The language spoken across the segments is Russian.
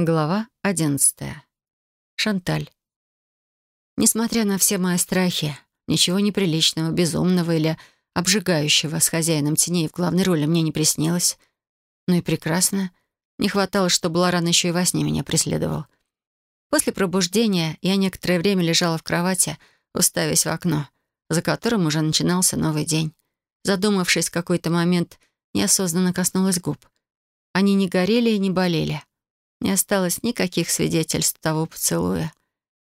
Глава одиннадцатая. Шанталь. Несмотря на все мои страхи, ничего неприличного, безумного или обжигающего с хозяином теней в главной роли мне не приснилось. Ну и прекрасно. Не хватало, чтобы Лоран еще и во сне меня преследовал. После пробуждения я некоторое время лежала в кровати, уставясь в окно, за которым уже начинался новый день. Задумавшись в какой-то момент, неосознанно коснулась губ. Они не горели и не болели. Не осталось никаких свидетельств того поцелуя.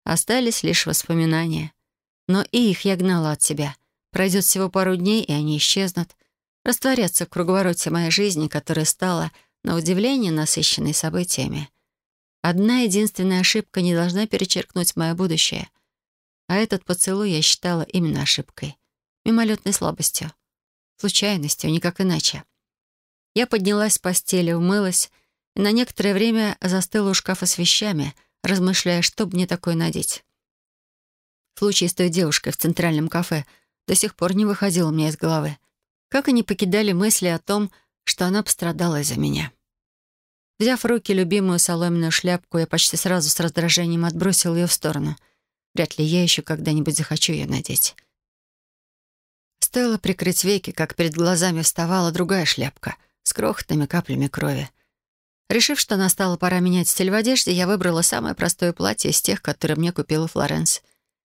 Остались лишь воспоминания. Но и их я гнала от себя. Пройдет всего пару дней, и они исчезнут. Растворятся в круговороте моей жизни, которая стала, на удивление, насыщенной событиями. Одна единственная ошибка не должна перечеркнуть мое будущее. А этот поцелуй я считала именно ошибкой. Мимолетной слабостью. Случайностью, никак иначе. Я поднялась с постели, умылась на некоторое время застыла у шкафа с вещами, размышляя, что бы мне такое надеть. Случай с той девушкой в центральном кафе до сих пор не выходил у меня из головы. Как и не покидали мысли о том, что она пострадала из-за меня. Взяв в руки любимую соломенную шляпку, я почти сразу с раздражением отбросил ее в сторону. Вряд ли я еще когда-нибудь захочу ее надеть. Стоило прикрыть веки, как перед глазами вставала другая шляпка с крохотными каплями крови. Решив, что настала пора менять стиль в одежде, я выбрала самое простое платье из тех, которые мне купила Флоренс.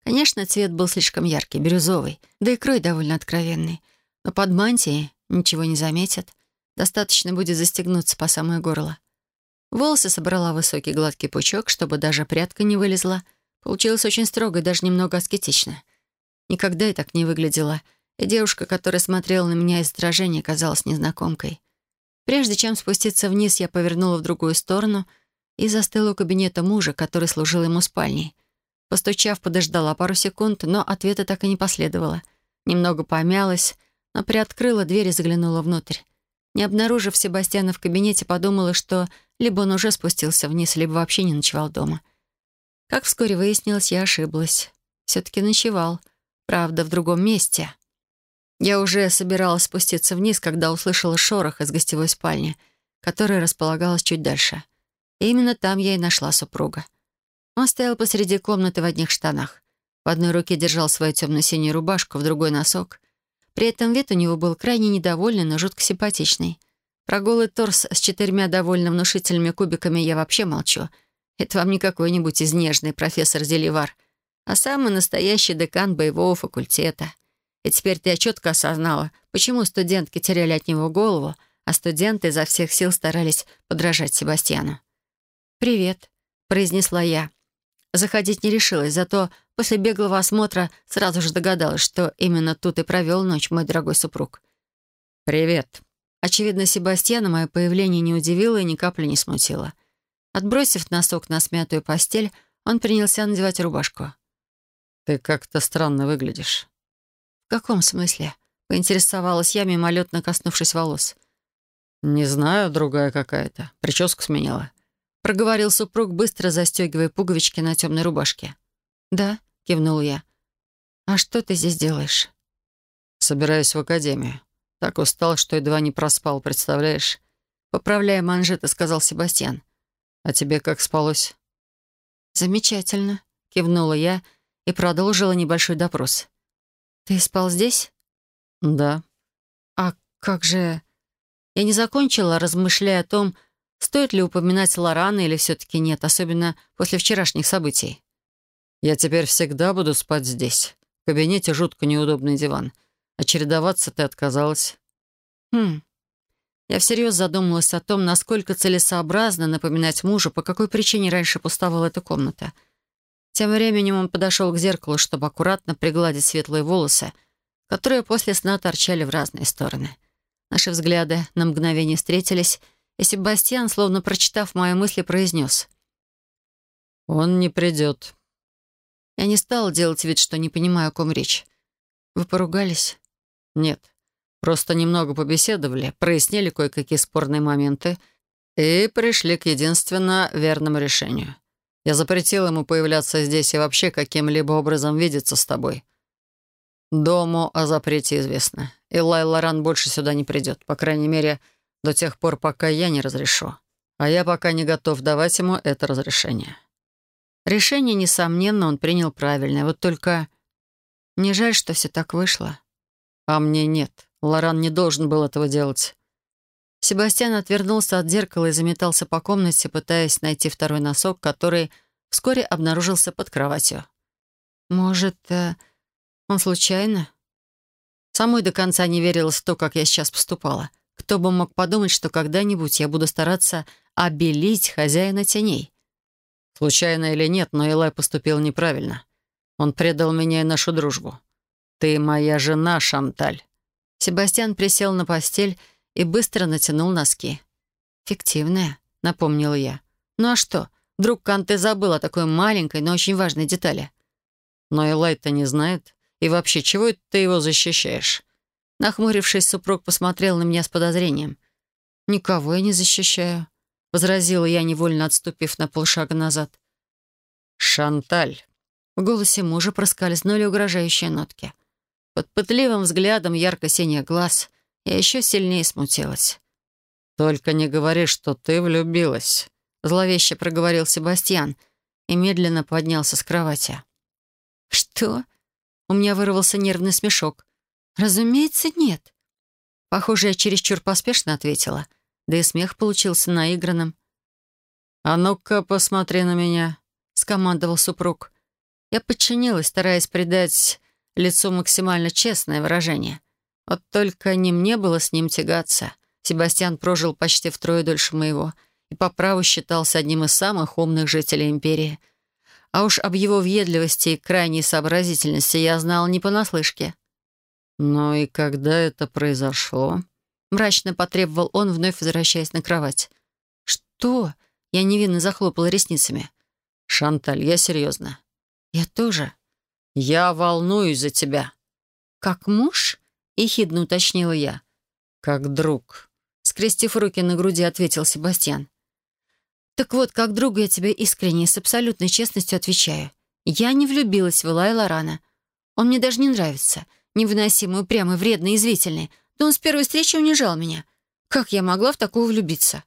Конечно, цвет был слишком яркий, бирюзовый, да и крой довольно откровенный. Но под мантией ничего не заметят. Достаточно будет застегнуться по самое горло. Волосы собрала высокий гладкий пучок, чтобы даже прядка не вылезла. Получилось очень строго и даже немного аскетично. Никогда я так не выглядела, и девушка, которая смотрела на меня из отражения, казалась незнакомкой. Прежде чем спуститься вниз, я повернула в другую сторону и застыла у кабинета мужа, который служил ему спальней. Постучав, подождала пару секунд, но ответа так и не последовало. Немного помялась, но приоткрыла дверь и заглянула внутрь. Не обнаружив Себастьяна в кабинете, подумала, что либо он уже спустился вниз, либо вообще не ночевал дома. Как вскоре выяснилось, я ошиблась. Все-таки ночевал. Правда, в другом месте. Я уже собиралась спуститься вниз, когда услышала шорох из гостевой спальни, которая располагалась чуть дальше. И именно там я и нашла супруга. Он стоял посреди комнаты в одних штанах. В одной руке держал свою темно-синюю рубашку, в другой — носок. При этом вид у него был крайне недовольный, но жутко симпатичный. Про голый торс с четырьмя довольно внушительными кубиками я вообще молчу. Это вам не какой-нибудь изнежный профессор Зеливар, а самый настоящий декан боевого факультета. И теперь я четко осознала, почему студентки теряли от него голову, а студенты изо всех сил старались подражать Себастьяну. «Привет», — произнесла я. Заходить не решилась, зато после беглого осмотра сразу же догадалась, что именно тут и провел ночь мой дорогой супруг. «Привет». Очевидно, Себастьяна мое появление не удивило и ни капли не смутило. Отбросив носок на смятую постель, он принялся надевать рубашку. «Ты как-то странно выглядишь». «В каком смысле?» — поинтересовалась я, мимолетно коснувшись волос. «Не знаю, другая какая-то. Прическу сменила», — проговорил супруг, быстро застегивая пуговички на темной рубашке. «Да», — кивнул я. «А что ты здесь делаешь?» «Собираюсь в академию. Так устал, что едва не проспал, представляешь?» Поправляя манжеты, сказал Себастьян. «А тебе как спалось?» «Замечательно», — кивнула я и продолжила небольшой допрос. «Ты спал здесь?» «Да». «А как же...» Я не закончила, размышляя о том, стоит ли упоминать Лорана или все-таки нет, особенно после вчерашних событий. «Я теперь всегда буду спать здесь. В кабинете жутко неудобный диван. А чередоваться ты отказалась». «Хм...» Я всерьез задумалась о том, насколько целесообразно напоминать мужу, по какой причине раньше пустовала эта комната — тем временем он подошел к зеркалу, чтобы аккуратно пригладить светлые волосы, которые после сна торчали в разные стороны. Наши взгляды на мгновение встретились, и Себастьян, словно прочитав мои мысли, произнес. «Он не придет». Я не стала делать вид, что не понимаю, о ком речь. «Вы поругались?» «Нет. Просто немного побеседовали, прояснили кое-какие спорные моменты и пришли к единственно верному решению. Я запретил ему появляться здесь и вообще каким-либо образом видеться с тобой. Дому о запрете известно. И Лай Лоран больше сюда не придет, по крайней мере, до тех пор, пока я не разрешу. а я пока не готов давать ему это разрешение». Решение, несомненно, он принял правильное. Вот только не жаль, что все так вышло. А мне нет. Лоран не должен был этого делать. Себастьян отвернулся от зеркала и заметался по комнате, пытаясь найти второй носок, который вскоре обнаружился под кроватью. «Может, э, он случайно?» Самой до конца не верилось в то, как я сейчас поступала. Кто бы мог подумать, что когда-нибудь я буду стараться обелить хозяина теней. Случайно или нет, но Элай поступил неправильно. Он предал меня и нашу дружбу. Ты моя жена, Шанталь. Себастьян присел на постель и быстро натянул носки. «Фиктивная», — напомнила я. «Ну а что? Вдруг Канте забыл о такой маленькой, но очень важной детали?» «Но Элайт-то не знает. И вообще, чего это ты его защищаешь?» Нахмурившись, супруг посмотрел на меня с подозрением. «Никого я не защищаю», — возразила я, невольно отступив на полшага назад. «Шанталь». В голосе мужа проскользнули угрожающие нотки. Под пытливым взглядом ярко-синих глаз я еще сильнее смутилась. «Только не говори, что ты влюбилась», — зловеще проговорил Себастьян и медленно поднялся с кровати. «Что?» У меня вырвался нервный смешок. «Разумеется, нет». Похоже, я чересчур поспешно ответила, да и смех получился наигранным. «А ну-ка, посмотри на меня», — скомандовал супруг. Я подчинилась, стараясь придать лицу максимально честное выражение — вот только не мне было с ним тягаться. Себастьян прожил почти втрое дольше моего и по праву считался одним из самых умных жителей империи. А уж об его въедливости и крайней сообразительности я знал не понаслышке. «Ну и когда это произошло?» Мрачно потребовал он, вновь возвращаясь на кровать. «Что?» Я невинно захлопала ресницами. «Шанталь, я серьезно». «Я тоже». «Я волнуюсь за тебя». «Как муж?» — ехидно уточнила я. «Как друг», — скрестив руки на груди, ответил Себастьян. «Так вот, как другу я тебе искренне и с абсолютной честностью отвечаю. Я не влюбилась в Илая Лорана. Он мне даже не нравится. Невыносимый, упрямый, вредный, извительный. Да он с первой встречи унижал меня. Как я могла в такого влюбиться?»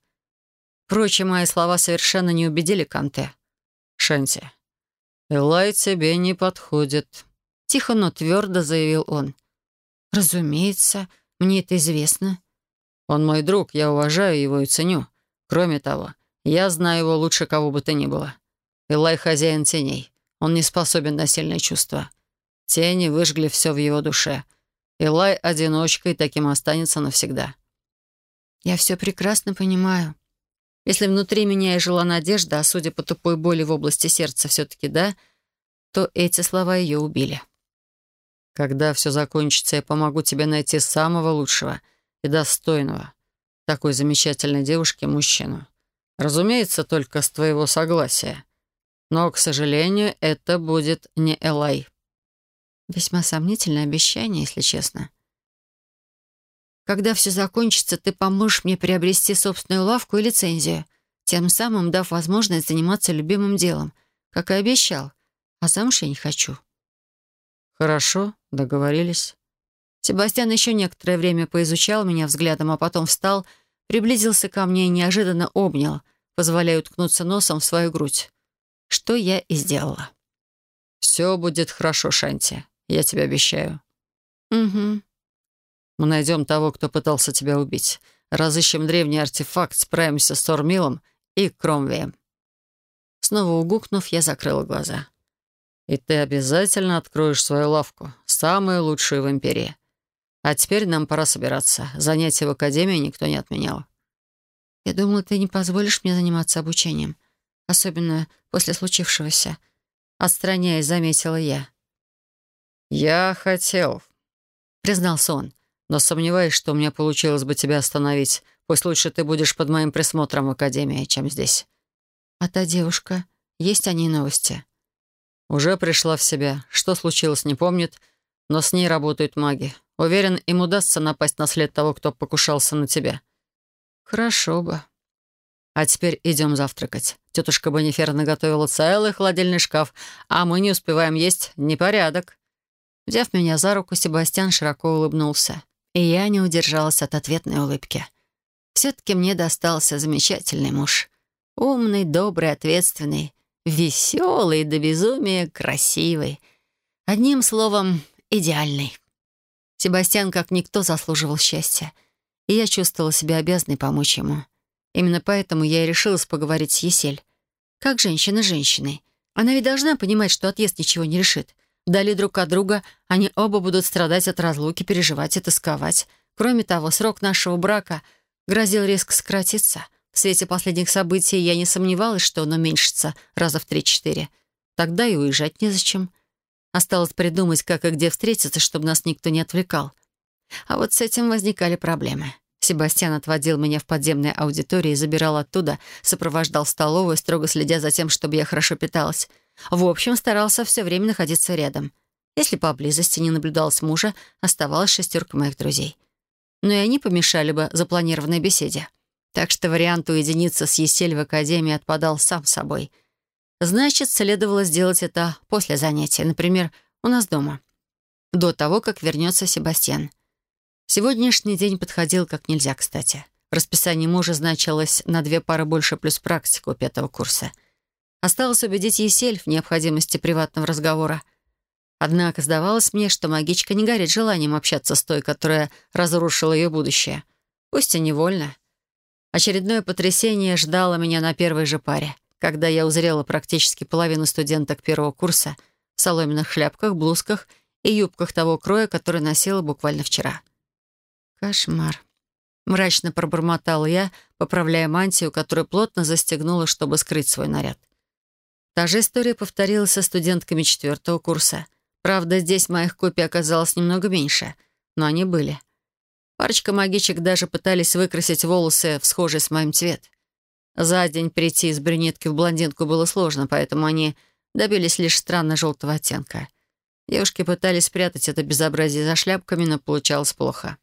Впрочем, мои слова совершенно не убедили Канте. «Шанти, Элай тебе не подходит», — тихо, но твердо заявил он. «Разумеется, мне это известно». «Он мой друг, я уважаю его и ценю. Кроме того, я знаю его лучше кого бы то ни было. Элай — хозяин теней. Он не способен на сильные чувства. Тени выжгли все в его душе. Элай — одиночка таким останется навсегда». «Я все прекрасно понимаю. Если внутри меня и жила надежда, а судя по тупой боли в области сердца все-таки да, то эти слова ее убили». Когда все закончится, я помогу тебе найти самого лучшего и достойного такой замечательной девушке мужчину. Разумеется, только с твоего согласия. Но, к сожалению, это будет не Элай. Весьма сомнительное обещание, если честно. Когда все закончится, ты поможешь мне приобрести собственную лавку и лицензию, тем самым дав возможность заниматься любимым делом, как и обещал. А замуж я не хочу. Хорошо, договорились. Себастьян еще некоторое время поизучал меня взглядом, а потом встал, приблизился ко мне и неожиданно обнял, позволяя уткнуться носом в свою грудь. Что я и сделала. «Все будет хорошо, Шанти, я тебе обещаю». «Угу». «Мы найдем того, кто пытался тебя убить. Разыщем древний артефакт, справимся с Тормилом и Кромвеем». Снова угукнув, я закрыла глаза. И ты обязательно откроешь свою лавку, самую лучшую в империи. А теперь нам пора собираться. Занятия в академии никто не отменял. Я думала, ты не позволишь мне заниматься обучением, особенно после случившегося. Отстраняясь, заметила я. «Я хотел», — признался он, «но сомневаюсь, что у меня получилось бы тебя остановить. Пусть лучше ты будешь под моим присмотром в академии, чем здесь». «А та девушка? Есть о ней новости?» Уже пришла в себя. Что случилось, не помнит, но с ней работают маги. Уверен, им удастся напасть на след того, кто покушался на тебя. Хорошо бы. А теперь идем завтракать. Тетушка Бонифер наготовила целый холодильный шкаф, а мы не успеваем есть. Непорядок. Взяв меня за руку, Себастьян широко улыбнулся, и я не удержалась от ответной улыбки. Все-таки мне достался замечательный муж. Умный, добрый, ответственный, веселый до безумия красивый. Одним словом, идеальный. Себастьян как никто заслуживал счастья, и я чувствовала себя обязанной помочь ему. Именно поэтому я и решилась поговорить с Есель. Как женщина женщиной. Она ведь должна понимать, что отъезд ничего не решит. Вдали друг от друга они оба будут страдать от разлуки, переживать и тосковать. Кроме того, срок нашего брака грозил резко сократиться. В свете последних событий я не сомневалась, что он уменьшится раза в три-четыре. Тогда и уезжать незачем. Осталось придумать, как и где встретиться, чтобы нас никто не отвлекал. А вот с этим возникали проблемы. Себастьян отводил меня в подземной аудитории забирал оттуда, сопровождал столовую, строго следя за тем, чтобы я хорошо питалась. В общем, старался все время находиться рядом. Если поблизости не наблюдалось мужа, оставалась шестерка моих друзей. Но и они помешали бы запланированной беседе. Так что вариант уединиться с Есель в академии отпадал сам собой. Значит, следовало сделать это после занятия, например, у нас дома. До того, как вернется Себастьян. Сегодняшний день подходил как нельзя кстати. В расписании мужа значилось на две пары больше плюс практика у пятого курса. Осталось убедить Есель в необходимости приватного разговора. Однако сдавалось мне, что магичка не горит желанием общаться с той, которая разрушила ее будущее. Пусть и невольно. Очередное потрясение ждало меня на первой же паре, когда я узрела практически половину студенток первого курса в соломенных шляпках, блузках и юбках того кроя, который носила буквально вчера. Кошмар. Мрачно пробормотал я, поправляя мантию, которую плотно застегнула, чтобы скрыть свой наряд. Та же история повторилась со студентками четвертого курса. Правда, здесь моих копий оказалось немного меньше, но они были. Парочка магичек даже пытались выкрасить волосы в схожий с моим цвет. За день перейти из брюнетки в блондинку было сложно, поэтому они добились лишь странно-желтого оттенка. Девушки пытались спрятать это безобразие за шляпками, но получалось плохо.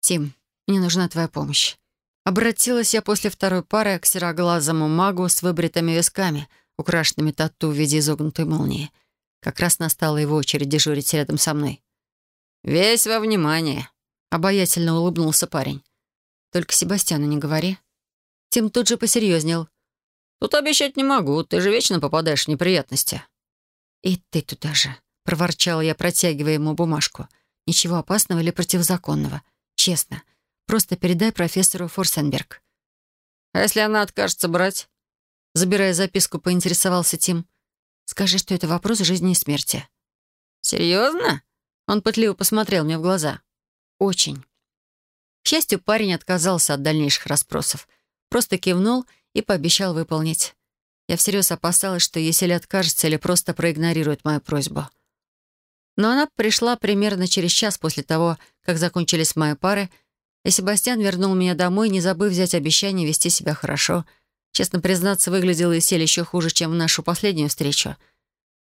«Тим, мне нужна твоя помощь». Обратилась я после второй пары к сероглазому магу с выбритыми висками, украшенными тату в виде изогнутой молнии. Как раз настала его очередь дежурить рядом со мной. «Весь во внимание», — обаятельно улыбнулся парень. «Только Себастьяну не говори». Тим тут же посерьезнел. «Тут обещать не могу, ты же вечно попадаешь в неприятности». «И ты туда же», — проворчала я, протягивая ему бумажку. «Ничего опасного или противозаконного. Честно. Просто передай профессору Форсенберг». «А если она откажется брать?» Забирая записку, поинтересовался Тим. «Скажи, что это вопрос жизни и смерти». «Серьезно?» Он пытливо посмотрел мне в глаза. «Очень». К счастью, парень отказался от дальнейших расспросов. Просто кивнул и пообещал выполнить. Я всерьез опасалась, что если откажется или просто проигнорирует мою просьбу. Но она пришла примерно через час после того, как закончились мои пары, и Себастьян вернул меня домой, не забыв взять обещание вести себя хорошо. Честно признаться, выглядела Исель еще хуже, чем в нашу последнюю встречу.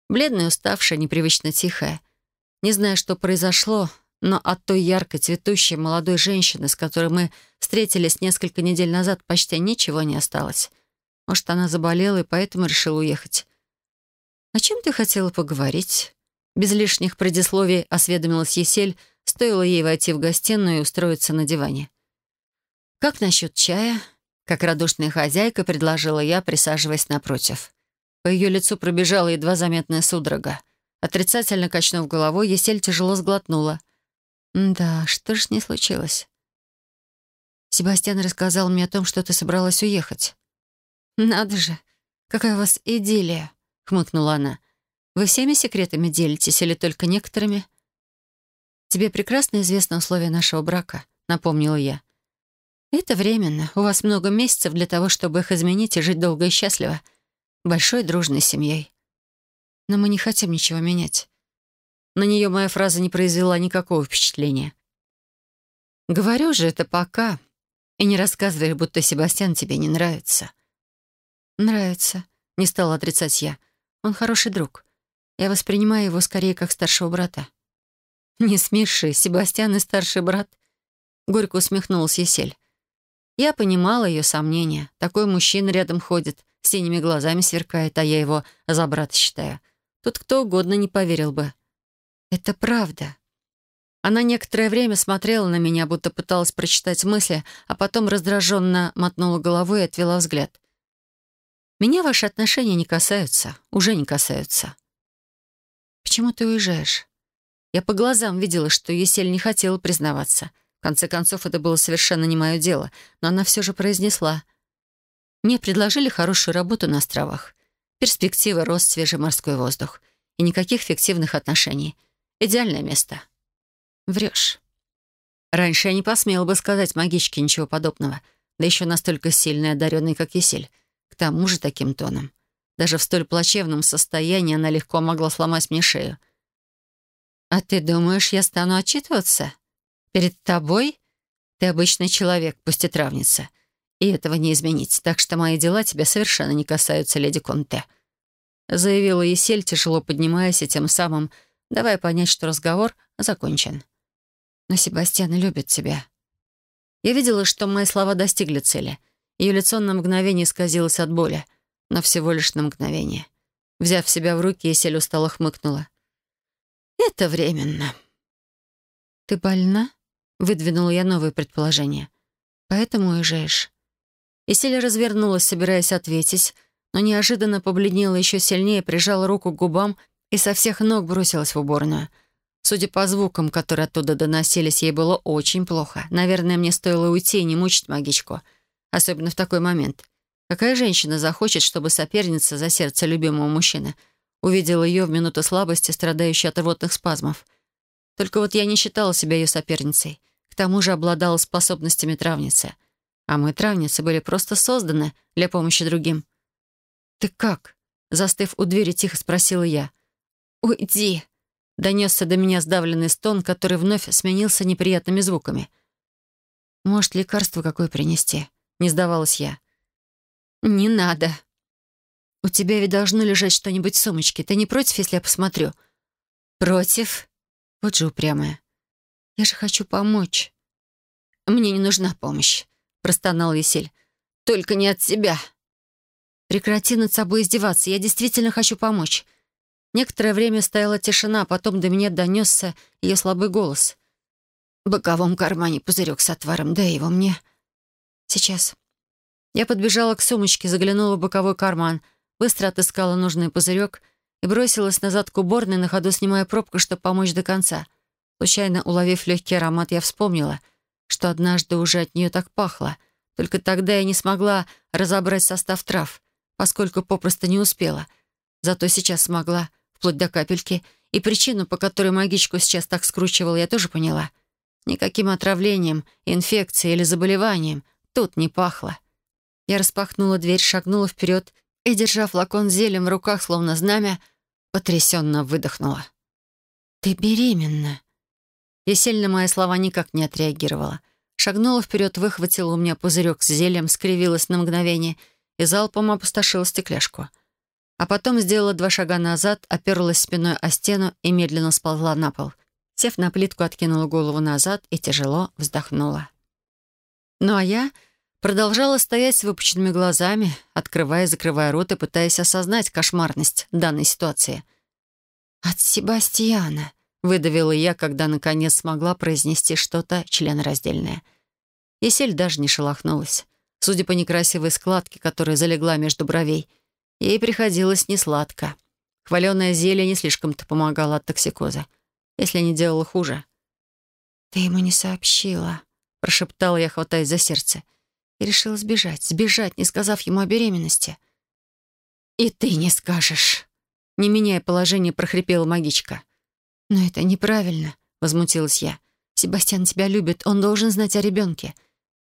Бледная, уставшая, непривычно тихая. Не знаю, что произошло, но от той яркой, цветущей молодой женщины, с которой мы встретились несколько недель назад, почти ничего не осталось. Может, она заболела и поэтому решила уехать. «О чем ты хотела поговорить?» Без лишних предисловий осведомилась Есель, стоило ей войти в гостиную и устроиться на диване. «Как насчет чая?» Как радушная хозяйка предложила я, присаживаясь напротив. По ее лицу пробежала едва заметная судорога. Отрицательно качнув головой, Есель тяжело сглотнула. «Да, что ж с ней случилось?» «Себастьян рассказал мне о том, что ты собралась уехать». «Надо же, какая у вас идиллия!» — хмыкнула она. Вы всеми секретами делитесь или только некоторыми? Тебе прекрасно известно условия нашего брака, напомнила я. Это временно. У вас много месяцев для того, чтобы их изменить и жить долго и счастливо. Большой дружной семьей. Но мы не хотим ничего менять. На нее моя фраза не произвела никакого впечатления. Говорю же, это пока. И не рассказывай, будто Себастьян тебе не нравится. Нравится, не стала отрицать я. Он хороший друг. Я воспринимаю его скорее как старшего брата. «Не смеши, Себастьян и старший брат», — горько усмехнулась Есель. Я понимала ее сомнения. Такой мужчина рядом ходит, синими глазами сверкает, а я его за брата считаю. Тут кто угодно не поверил бы. Это правда. Она некоторое время смотрела на меня, будто пыталась прочитать мысли, а потом раздраженно мотнула головой и отвела взгляд. «Меня ваши отношения не касаются, уже не касаются». «Почему ты уезжаешь?» Я по глазам видела, что Есель не хотела признаваться. В конце концов, это было совершенно не мое дело, но она все же произнесла. «Мне предложили хорошую работу на островах. Перспективы, рост, свежий морской воздух. И никаких фиктивных отношений. Идеальное место». «Врешь». Раньше я не посмела бы сказать магичке ничего подобного, да еще настолько сильной и как Есель. К тому же таким тоном. Даже в столь плачевном состоянии она легко могла сломать мне шею. «А ты думаешь, я стану отчитываться? Перед тобой? Ты обычный человек, пусть и травница. И этого не изменить, так что мои дела тебя совершенно не касаются, леди Конте», заявила Есель, тяжело поднимаясь и тем самым давая понять, что разговор закончен. «Но Себастьян любит тебя». Я видела, что мои слова достигли цели. Ее лицо на мгновение исказилось от боли, но всего лишь на мгновение. Взяв себя в руки, Есель устало хмыкнула. «Это временно». «Ты больна?» — выдвинула я новое предположение. «Поэтому уезжаешь?» Исиля развернулась, собираясь ответить, но неожиданно побледнела еще сильнее, прижала руку к губам и со всех ног бросилась в уборную. Судя по звукам, которые оттуда доносились, ей было очень плохо. Наверное, мне стоило уйти и не мучить магичку. Особенно в такой момент. Какая женщина захочет, чтобы соперница за сердце любимого мужчины — Увидела ее в минуту слабости, страдающей от рвотных спазмов. Только вот я не считала себя ее соперницей. К тому же обладала способностями травницы. А мы, травницы, были просто созданы для помощи другим. «Ты как?» Застыв у двери, тихо спросила я. «Уйди!» Донесся до меня сдавленный стон, который вновь сменился неприятными звуками. «Может, лекарство какое принести?» Не сдавалась я. «Не надо», «У тебя ведь должно лежать что-нибудь в сумочке. Ты не против, если я посмотрю?» «Против?» Вот же упрямая. «Я же хочу помочь». «Мне не нужна помощь», — простонал Весель. «Только не от тебя». «Прекрати над собой издеваться. Я действительно хочу помочь». Некоторое время стояла тишина, потом до меня донесся ее слабый голос. «В боковом кармане пузырек с отваром. Дай его мне». «Сейчас». Я подбежала к сумочке, заглянула в боковой карман — быстро отыскала нужный пузырек и бросилась назад к уборной, на ходу снимая пробку, чтобы помочь до конца. Случайно уловив легкий аромат, я вспомнила, что однажды уже от нее так пахло. Только тогда я не смогла разобрать состав трав, поскольку попросту не успела. Зато сейчас смогла, вплоть до капельки, и причину, по которой магичку сейчас так скручивала, я тоже поняла. Никаким отравлением, инфекцией или заболеванием тут не пахло. Я распахнула дверь, шагнула вперед и, держа флакон зелем в руках, словно знамя, потрясенно выдохнула. «Ты беременна!» Есель на мои слова никак не отреагировала. Шагнула вперед, выхватила у меня пузырек с зельем, скривилась на мгновение и залпом опустошила стекляшку. А потом сделала два шага назад, оперлась спиной о стену и медленно сползла на пол. Сев на плитку, откинула голову назад и тяжело вздохнула. Ну а я Продолжала стоять с выпученными глазами, открывая и закрывая рот и пытаясь осознать кошмарность данной ситуации. «От Себастьяна», — выдавила я, когда наконец смогла произнести что-то членораздельное. Есель даже не шелохнулась. Судя по некрасивой складке, которая залегла между бровей, ей приходилось несладко. Хваленое зелье не слишком-то помогало от токсикоза, если не делало хуже. «Ты ему не сообщила», — прошептала я, хватаясь за сердце и решила сбежать, сбежать, не сказав ему о беременности. «И ты не скажешь!» Не меняя положение, прохрипела магичка. «Но это неправильно», — возмутилась я. «Себастьян тебя любит, он должен знать о ребенке».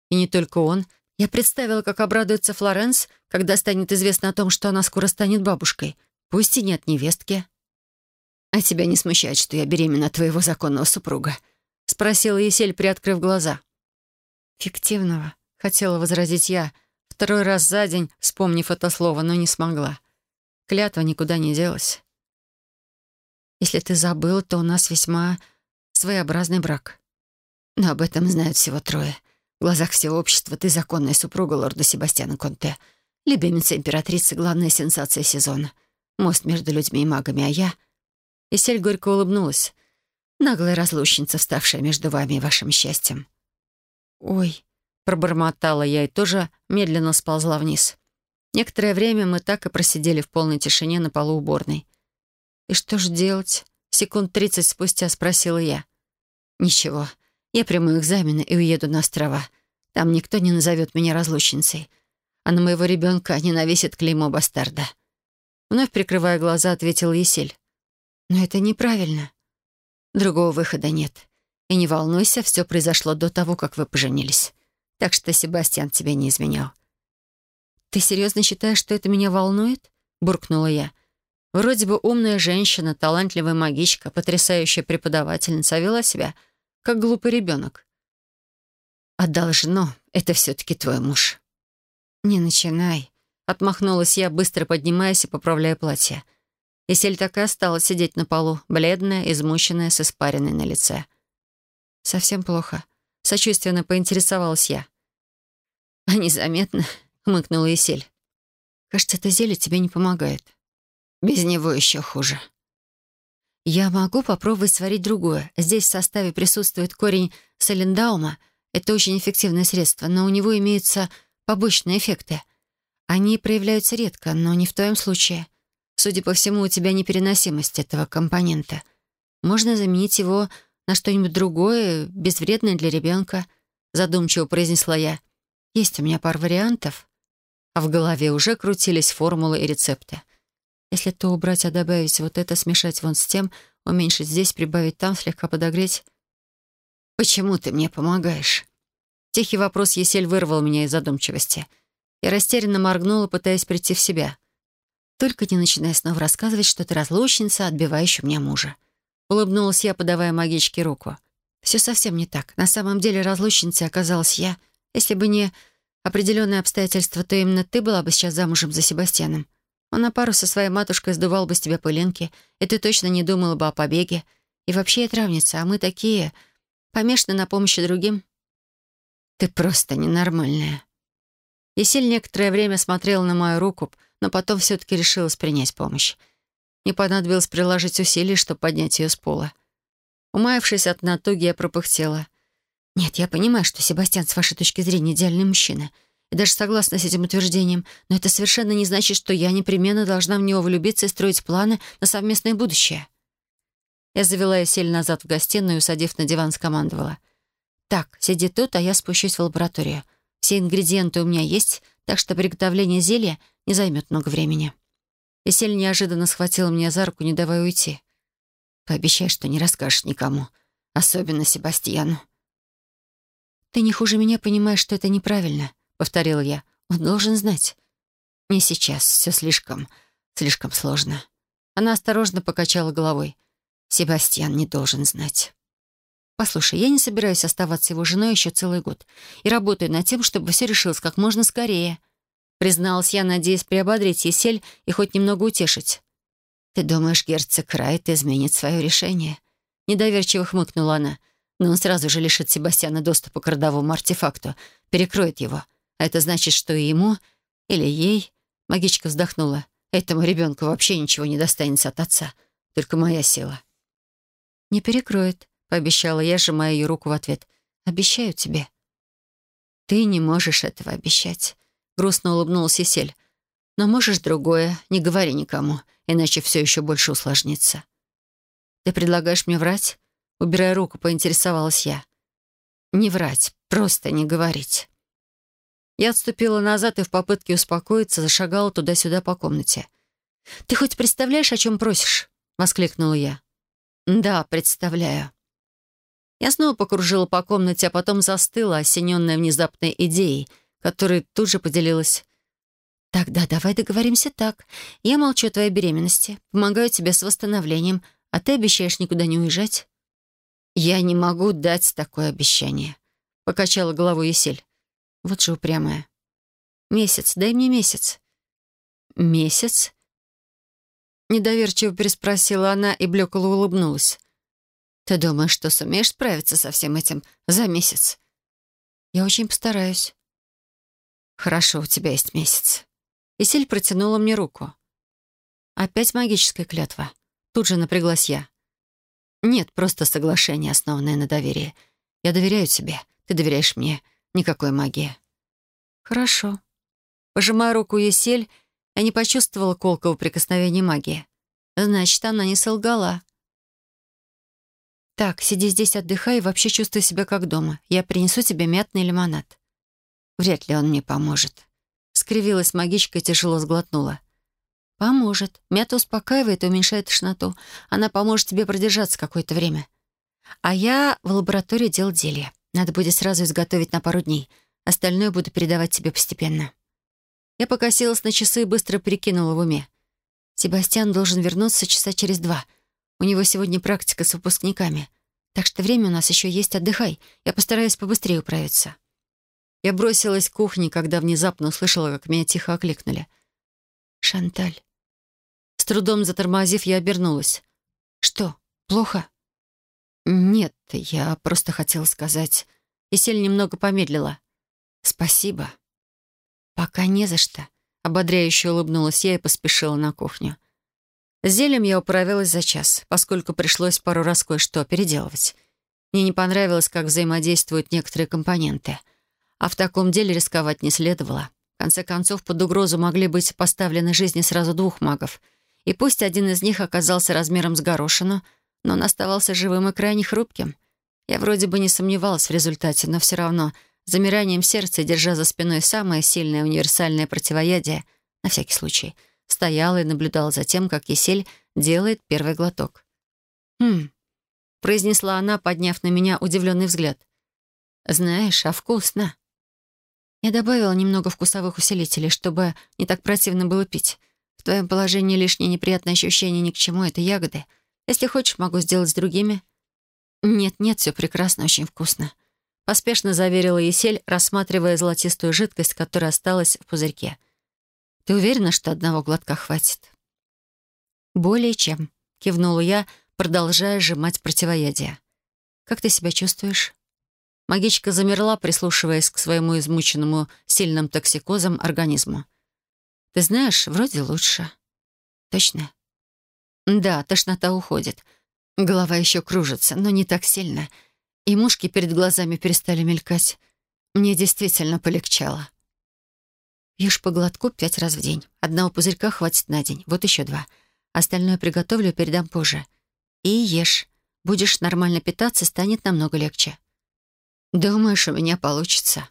И не только он. Я представила, как обрадуется Флоренс, когда станет известно о том, что она скоро станет бабушкой. Пусть и нет невестки. «А тебя не смущает, что я беременна твоего законного супруга?» — спросила Есель, приоткрыв глаза. «Фиктивного», Хотела возразить я, второй раз за день, вспомнив это слово, но не смогла. Клятва никуда не делась. Если ты забыл, то у нас весьма своеобразный брак. Но об этом знают всего трое. В глазах всего общества ты законная супруга лорда Себастьяна Конте. Любимица императрицы, главная сенсация сезона. Мост между людьми и магами, а я... Исель горько улыбнулась. Наглая разлучница, вставшая между вами и вашим счастьем». «Ой», — пробормотала я и тоже медленно сползла вниз. Некоторое время мы так и просидели в полной тишине на полу уборной. «И что же делать?» — секунд тридцать спустя спросила я. «Ничего, я приму экзамены и уеду на острова. Там никто не назовет меня разлучницей, а на моего ребенка не навесит клеймо бастарда». Вновь прикрывая глаза, ответил Есель. «Но это неправильно. Другого выхода нет. И не волнуйся, все произошло до того, как вы поженились. Так что Себастьян тебя не изменял». «Ты серьезно считаешь, что это меня волнует?» — буркнула я. Вроде бы умная женщина, талантливая магичка, потрясающая преподавательница, а вела себя как глупый ребенок. «А должно, это все-таки твой муж». «Не начинай», — отмахнулась я, быстро поднимаясь и поправляя платье. Исель так и осталась сидеть на полу, бледная, измученная, с испариной на лице. «Совсем плохо», — сочувственно поинтересовалась я. «А незаметно», — хмыкнула Исель. «Кажется, это зелье тебе не помогает». «Без него еще хуже». «Я могу попробовать сварить другое. Здесь в составе присутствует корень салендаума. Это очень эффективное средство, но у него имеются побочные эффекты. Они проявляются редко, но не в твоем случае. Судя по всему, у тебя непереносимость этого компонента. Можно заменить его на что-нибудь другое, безвредное для ребенка», задумчиво произнесла я. «Есть у меня пара вариантов». А в голове уже крутились формулы и рецепты. Если то убрать, а добавить вот это, смешать вон с тем, уменьшить здесь, прибавить там, слегка подогреть. «Почему ты мне помогаешь?» Тихий вопрос Есель вырвал меня из задумчивости. Я растерянно моргнула, пытаясь прийти в себя. Только не начинай снова рассказывать, что ты разлучница, отбивающая меня мужа. Улыбнулась я, подавая магичке руку. Все совсем не так. На самом деле разлучницей оказалась я. Если бы не определенные обстоятельства, то именно ты была бы сейчас замужем за Себастьяном. Он на пару со своей матушкой сдувал бы с тебя пылинки, и ты точно не думала бы о побеге. И вообще я травница, а мы такие... помешаны на помощи другим. Ты просто ненормальная. Есель некоторое время смотрела на мою руку, но потом все-таки решилась принять помощь. Не понадобилось приложить усилий, чтобы поднять ее с пола. Умаявшись от натуги, я пропыхтела. «Нет, я понимаю, что Себастьян, с вашей точки зрения, идеальный мужчина и даже согласна с этим утверждением, но это совершенно не значит, что я непременно должна в него влюбиться и строить планы на совместное будущее. Я завела Эсель назад в гостиную и, усадив на диван, скомандовала. «Так, сиди тут, а я спущусь в лабораторию. Все ингредиенты у меня есть, так что приготовление зелья не займет много времени». Эсель неожиданно схватила меня за руку, не давая уйти. «Пообещай, что не расскажешь никому, особенно Себастьяну». «Ты не хуже меня понимаешь, что это неправильно», — повторил я. «Он должен знать». «Не сейчас. Все слишком, слишком сложно». Она осторожно покачала головой. «Себастьян не должен знать». «Послушай, я не собираюсь оставаться его женой еще целый год и работаю над тем, чтобы все решилось как можно скорее», призналась я, надеясь приободрить Есель и хоть немного утешить. «Ты думаешь, герцог Райт изменит свое решение?» Недоверчиво хмыкнула она. «Но он сразу же лишит Себастьяна доступа к родовому артефакту, перекроет его. А это значит, что и ему, или ей, магичка вздохнула, этому ребенку вообще ничего не достанется от отца, только моя сила. «Не перекроет», — пообещала я, сжимая ее руку в ответ. «Обещаю тебе». «Ты не можешь этого обещать», — грустно улыбнулась Есель. «Но можешь другое, не говори никому, иначе все еще больше усложнится». «Ты предлагаешь мне врать?» Убирая руку, поинтересовалась я. «Не врать, просто не говорить». Я отступила назад и в попытке успокоиться зашагала туда-сюда по комнате. «Ты хоть представляешь, о чем просишь?» — воскликнула я. «Да, представляю». Я снова покружила по комнате, а потом застыла, осененная внезапной идеей, которой тут же поделилась. «Тогда давай договоримся так. Я молчу о твоей беременности, помогаю тебе с восстановлением, а ты обещаешь никуда не уезжать?» «Я не могу дать такое обещание», — покачала головой Есель. Вот же упрямая. «Месяц, дай мне месяц». «Месяц?» Недоверчиво переспросила она и блекло улыбнулась. «Ты думаешь, что сумеешь справиться со всем этим за месяц?» «Я очень постараюсь». «Хорошо, у тебя есть месяц». Исель протянула мне руку. «Опять магическая клятва». Тут же напряглась я. Нет, просто соглашение, основанное на доверии. Я доверяю тебе, ты доверяешь мне. Никакой магии. Хорошо. Пожимая руку Есель, я не почувствовала колкого прикосновения магии. Значит, она не солгала. «Так, сиди здесь, отдыхай и вообще чувствуй себя как дома. Я принесу тебе мятный лимонад». «Вряд ли он мне поможет». Скривилась магичка и тяжело сглотнула. «Поможет. Мята успокаивает и уменьшает тошноту. Она поможет тебе продержаться какое-то время. А я в лаборатории делал зелье. Надо будет сразу изготовить на пару дней. Остальное буду передавать тебе постепенно». Я покосилась на часы и быстро перекинула в уме. «Себастьян должен вернуться часа через два. У него сегодня практика с выпускниками. Так что время у нас еще есть, отдыхай. Я постараюсь побыстрее управиться». Я бросилась к кухне, когда внезапно услышала, как меня тихо окликнули. «Шанталь». С трудом затормозив, я обернулась. «Что, плохо?» «Нет, я просто хотела сказать...» Исель немного помедлила. «Спасибо». «Пока не за что», — ободряюще улыбнулась я и поспешила на кухню. С зельем я управилась за час, поскольку пришлось пару раз кое-что переделывать. Мне не понравилось, как взаимодействуют некоторые компоненты. А в таком деле рисковать не следовало. В конце концов, под угрозу могли быть поставлены жизни сразу двух магов. И пусть один из них оказался размером с горошину, но он оставался живым и крайне хрупким. Я вроде бы не сомневалась в результате, но все равно, замиранием сердца, держа за спиной самое сильное универсальное противоядие, на всякий случай — стояла и наблюдала за тем, как Есель делает первый глоток. «Хм», — произнесла она, подняв на меня удивленный взгляд. «Знаешь, а вкусно». Я добавила немного вкусовых усилителей, чтобы не так противно было пить. В твоем положении лишнее неприятное ощущение ни к чему, это ягоды. Если хочешь, могу сделать с другими. Нет-нет, все прекрасно, очень вкусно. Поспешно заверила Есель, рассматривая золотистую жидкость, которая осталась в пузырьке. Ты уверена, что одного глотка хватит?» «Более чем», — кивнула я, продолжая сжимать противоядие. «Как ты себя чувствуешь?» Магичка замерла, прислушиваясь к своему измученному сильным токсикозом организму. «Ты знаешь, вроде лучше». «Точно?» «Да, тошнота уходит. Голова еще кружится, но не так сильно. И мушки перед глазами перестали мелькать. Мне действительно полегчало». Ешь по глотку пять раз в день. Одного пузырька хватит на день. Вот еще два. Остальное приготовлю, передам позже. И ешь. Будешь нормально питаться, станет намного легче. Думаешь, у меня получится?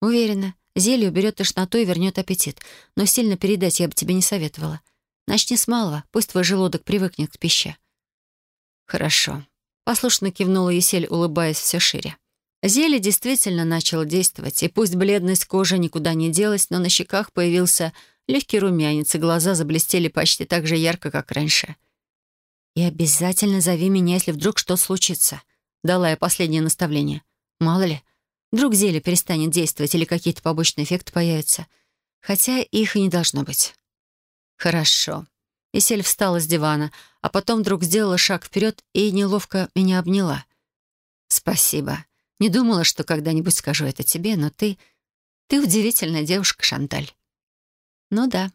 Уверена. Зелье уберет тошноту и вернет аппетит. Но сильно передать я бы тебе не советовала. Начни с малого. Пусть твой желудок привыкнет к пище. Хорошо. Послушно кивнула Есель, улыбаясь все шире. Зелье действительно начало действовать, и пусть бледность кожи никуда не делась, но на щеках появился легкий румянец, и глаза заблестели почти так же ярко, как раньше. «И обязательно зови меня, если вдруг что случится», — дала я последнее наставление. «Мало ли, вдруг зелье перестанет действовать или какие-то побочные эффекты появятся. Хотя их и не должно быть». «Хорошо». Исель встала с дивана, а потом вдруг сделала шаг вперед и неловко меня обняла. «Спасибо. Не думала, что когда-нибудь скажу это тебе, но ты... Ты удивительная девушка, Шанталь». «Ну да».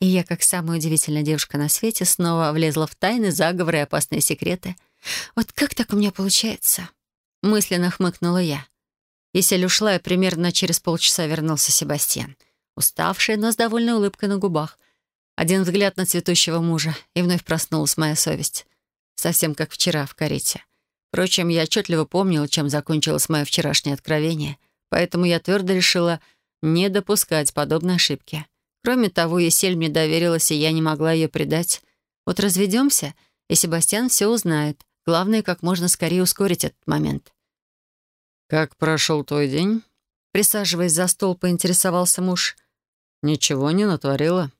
И я, как самая удивительная девушка на свете, снова влезла в тайны, заговоры и опасные секреты. «Вот как так у меня получается?» Мысленно хмыкнула я. Есель ушла, и примерно через полчаса вернулся Себастьян. Уставший, но с довольной улыбкой на губах. Один взгляд на цветущего мужа, и вновь проснулась моя совесть. Совсем как вчера в карете. Впрочем, я отчетливо помнила, чем закончилось мое вчерашнее откровение, поэтому я твердо решила не допускать подобной ошибки. Кроме того, Есель мне доверилась, и я не могла ее предать. Вот разведемся, и Себастьян все узнает. Главное, как можно скорее ускорить этот момент. «Как прошел твой день?» Присаживаясь за стол, поинтересовался муж. «Ничего не натворила?»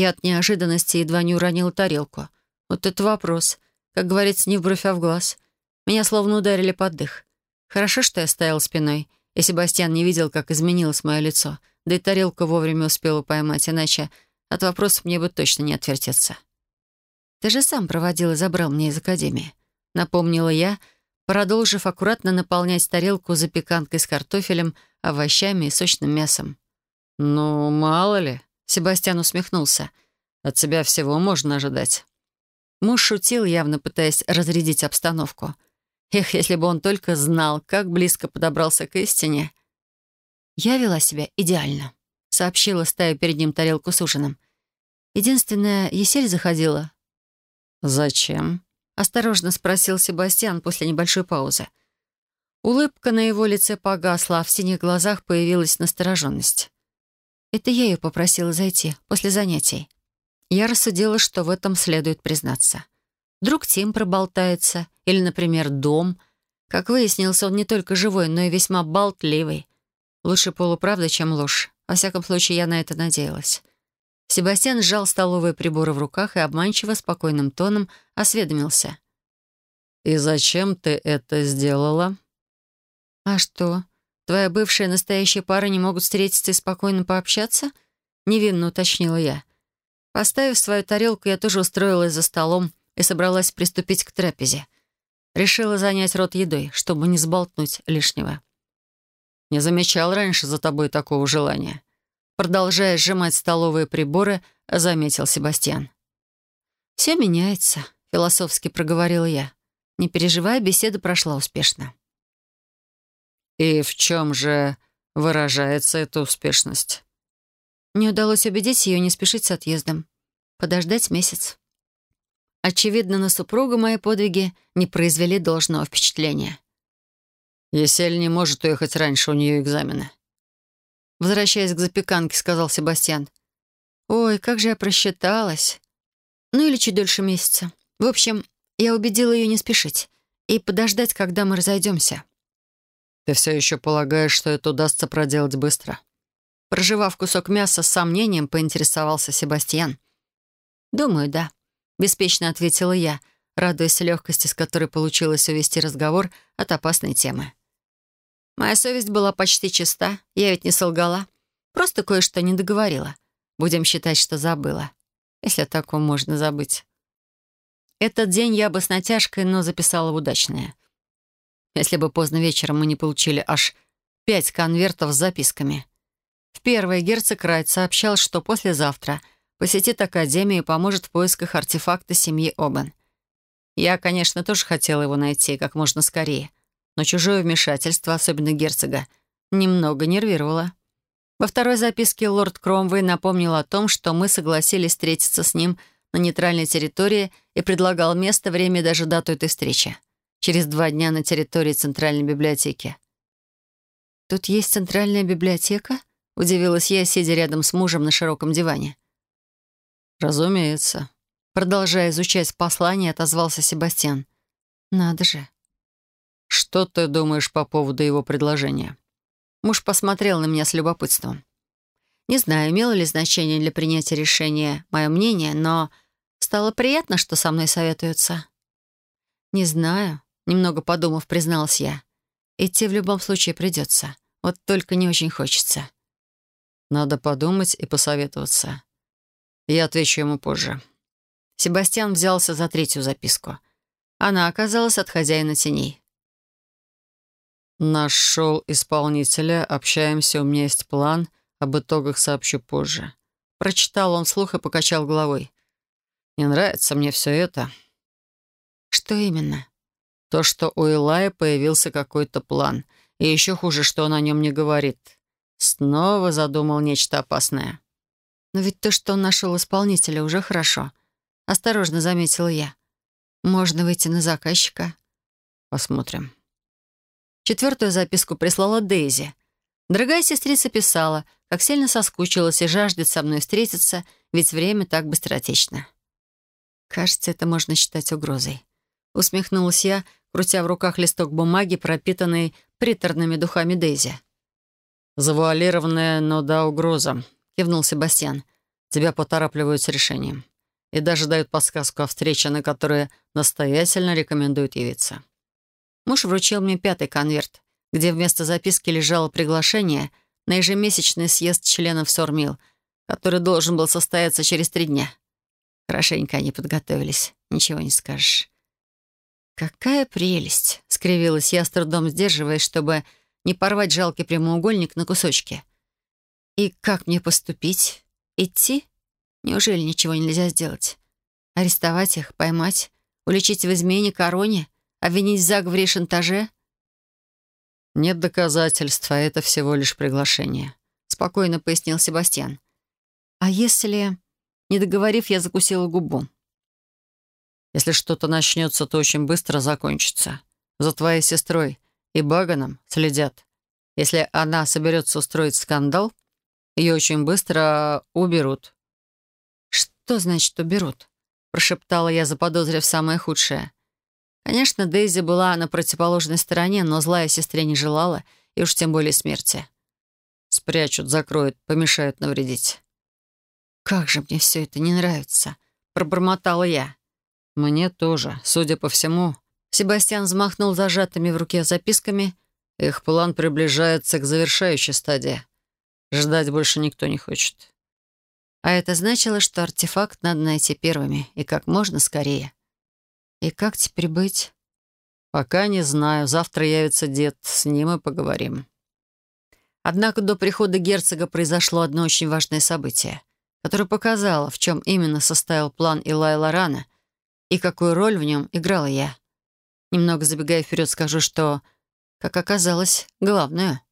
Я от неожиданности едва не уронила тарелку. Вот это вопрос. Как говорится, не в бровь, а в глаз. Меня словно ударили под дых. Хорошо, что я стоял спиной, и Себастьян не видел, как изменилось мое лицо, да и тарелку вовремя успела поймать, иначе от вопросов мне бы точно не отвертеться. «Ты же сам проводил и забрал меня из академии», — напомнила я, продолжив аккуратно наполнять тарелку запеканкой с картофелем, овощами и сочным мясом. «Ну, мало ли», — Себастьян усмехнулся. «От тебя всего можно ожидать». Муж шутил, явно пытаясь разрядить обстановку. Эх, если бы он только знал, как близко подобрался к истине. Я вела себя идеально, сообщила, ставя перед ним тарелку с ужином. Единственное, Есель заходила. «Зачем?» — осторожно спросил Себастьян после небольшой паузы. Улыбка на его лице погасла, а в синих глазах появилась настороженность. Это я ее попросила зайти после занятий. Я рассудила, что в этом следует признаться. Вдруг Тим проболтается, или, например, дом. Как выяснилось, он не только живой, но и весьма болтливый. Лучше полуправда, чем ложь. Во всяком случае, я на это надеялась. Себастьян сжал столовые приборы в руках и обманчиво спокойным тоном осведомился. «И зачем ты это сделала?» «А что, твоя бывшая и настоящая пара не могут встретиться и спокойно пообщаться?» — невинно уточнила я. Поставив свою тарелку, я тоже устроилась за столом и собралась приступить к трапезе. Решила занять рот едой, чтобы не сболтнуть лишнего. «Не замечал раньше за тобой такого желания». Продолжая сжимать столовые приборы, заметил Себастьян. «Все меняется», — философски проговорила я. Не переживая, беседа прошла успешно. «И в чем же выражается эта успешность?» Не удалось убедить ее не спешить с отъездом. Подождать месяц. Очевидно, на супруга мои подвиги не произвели должного впечатления. «Есель не может уехать раньше, у нее экзамены». Возвращаясь к запеканке, сказал Себастьян. «Ой, как же я просчиталась. Ну или чуть дольше месяца. В общем, я убедила ее не спешить и подождать, когда мы разойдемся. Ты все еще полагаешь, что это удастся проделать быстро?» Проживав кусок мяса с сомнением, поинтересовался Себастьян. «Думаю, да», — беспечно ответила я, радуясь легкости, с которой получилось увести разговор от опасной темы. Моя совесть была почти чиста, я ведь не солгала. Просто кое-что не договорила. Будем считать, что забыла. Если о таком можно забыть. Этот день я бы с натяжкой, но записала в удачное — если бы поздно вечером мы не получили аж пять конвертов с записками. В первый герцог Райт сообщал, что послезавтра посетит Академию и поможет в поисках артефакта семьи Обен. Я, конечно, тоже хотела его найти как можно скорее, но чужое вмешательство, особенно герцога, немного нервировало. Во второй записке лорд Кромвей напомнил о том, что мы согласились встретиться с ним на нейтральной территории и предлагал место, время и даже дату этой встречи через два дня на территории Центральной библиотеки. «Тут есть Центральная библиотека?» — удивилась я, сидя рядом с мужем на широком диване. «Разумеется». Продолжая изучать послание, отозвался Себастьян. «Надо же». «Что ты думаешь по поводу его предложения?» Муж посмотрел на меня с любопытством. Не знаю, имело ли значение для принятия решения мое мнение, но стало приятно, что со мной советуются. «Не знаю», Немного подумав, призналась я. Идти в любом случае придется. Вот только не очень хочется. Надо подумать и посоветоваться. Я отвечу ему позже. Себастьян взялся за третью записку. Она оказалась от хозяина теней. «Нашел исполнителя, общаемся, у меня есть план, об итогах сообщу позже». Прочитал он вслух и покачал головой. «Не нравится мне все это». «Что именно?» То, что у Илая появился какой-то план. И еще хуже, что он о нем не говорит. Снова задумал нечто опасное. Но ведь то, что он нашел исполнителя, уже хорошо. Осторожно заметила я. Можно выйти на заказчика. Посмотрим. Четвертую записку прислала Дейзи. Дорогая сестрица писала, как сильно соскучилась и жаждет со мной встретиться, ведь время так быстротечно. Кажется, это можно считать угрозой. Усмехнулась я, крутя в руках листок бумаги, пропитанный приторными духами Дейзи. «Завуалированная, но да, угроза», — кивнул Себастьян. «Тебя поторапливают с решением. И даже дают подсказку о встрече, на которую настоятельно рекомендуют явиться». Муж вручил мне пятый конверт, где вместо записки лежало приглашение на ежемесячный съезд членов Сормил, который должен был состояться через три дня. Хорошенько они подготовились, ничего не скажешь. «Какая прелесть!» — скривилась я, с трудом сдерживаясь, чтобы не порвать жалкий прямоугольник на кусочки. «И как мне поступить? Идти? Неужели ничего нельзя сделать? Арестовать их, поймать, уличить в измене короне, обвинить в заговоре и шантаже? «Нет доказательств, а это всего лишь приглашение», — спокойно пояснил Себастьян. «А если...» Не договорив, я закусила губу. «Если что-то начнется, то очень быстро закончится. За твоей сестрой и Баганом следят. Если она соберется устроить скандал, ее очень быстро уберут». «Что значит уберут?» — прошептала я, заподозрив самое худшее. Конечно, Дейзи была на противоположной стороне, но злая сестре не желала, и уж тем более смерти. «Спрячут, закроют, помешают навредить». «Как же мне все это не нравится!» — пробормотала я. «Мне тоже. Судя по всему...» Себастьян взмахнул зажатыми в руке записками. «Их план приближается к завершающей стадии. Ждать больше никто не хочет». А это значило, что артефакт надо найти первыми и как можно скорее. И как теперь быть? Пока не знаю. Завтра явится дед. С ним и поговорим. Однако до прихода герцога произошло одно очень важное событие, которое показало, в чем именно состоял план Илая Лорана и какую роль в нем играла я. Немного забегая вперед, скажу, что, как оказалось, главную —